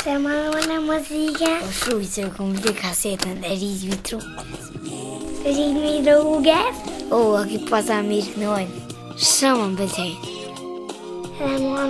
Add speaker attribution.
Speaker 1: Estamos una música. o
Speaker 2: frutos como de casseta, nariz e tronco.
Speaker 1: Fazendo ir ao lugar.
Speaker 2: Ou aqui passa a mir que não é. Chama-me bem.
Speaker 1: Estamos.